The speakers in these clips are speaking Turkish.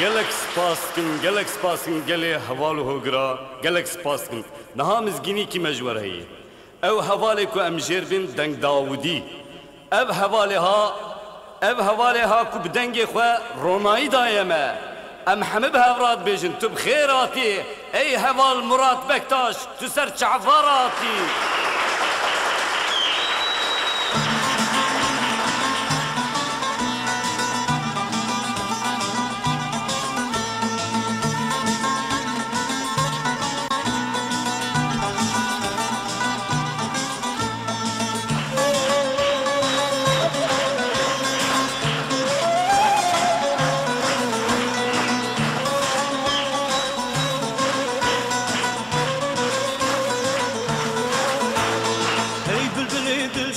گەلێک سپاسکن گەلێک سپاسکن گەلێ هەواڵ و هۆگرا گەلێک سپاسکن نەها مزگینیکی مەژوەر هەیە ئەو هەواڵێک کو ئەم ژێر بن دەنگ داودی ئەو هەواڵێ ها ئەو هەواڵێ ها کو bi dengê xwe ronayî daye me ئەم hemû bi hevrat bêjin tu bi xêr hatî ey heval Murat Bektaş tu ser.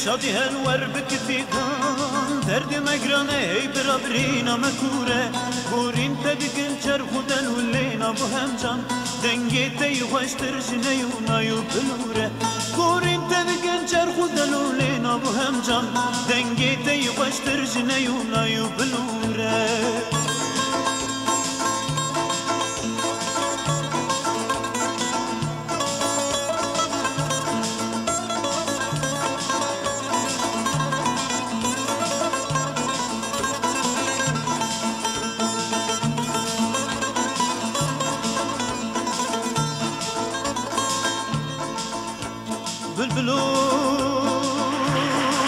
شادی هر ور بکتی کن درد مگرانه ای برا برینا مکوره بورین پدگن چر خودن و لینا بو همجان دنگی تی خوشتر جنه و نایو بلوره بورین پدگن چر خودن و لینا بو همجان دنگی تی خوشتر جنه و نایو بلوره Bülbülü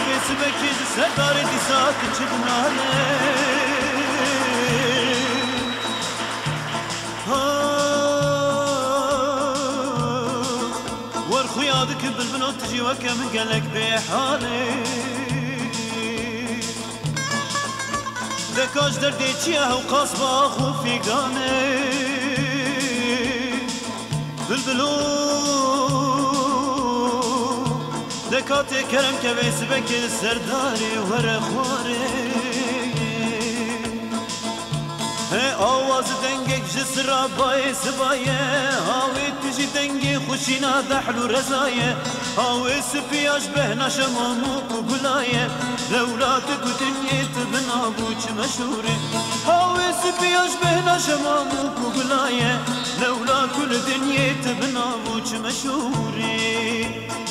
Besibek serdar disat çıknale ور خيادك بالبنوت تجي وكم قالك بحالي دكاش دردي تشيها وقصبة أخو في قاني بلبلو دكاتي كرم كبيس بك السرداري ورا خواري He آواز دنگك جسرا باي سبايا هاوي تجي دنگي خوشينا دحلو رزايا هاوي سبياش بهنا شماموك وقلايا لولادك ودنيا تبن ابوك مشهوري هاوي سبياش بهنا شماموك وقلايا لولا كل دنيا تبن ابوك مشهوري Bülbülü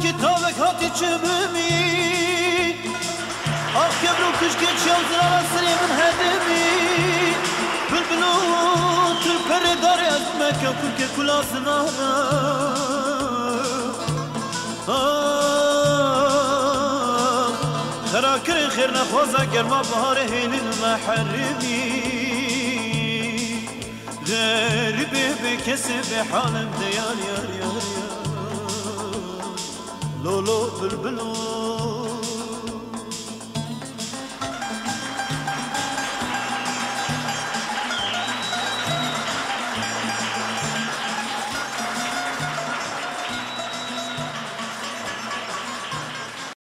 kitabe kat içimimi Ah kebru kış geç yazdıra srimin hedimi Bülbülü türperi dar etme köpür ke kulasına Terakirin ah, khir nekhoza germa bahar hilin mehrimi Garibi bekesi be halim de yar yar yar yar. لولو بلبلو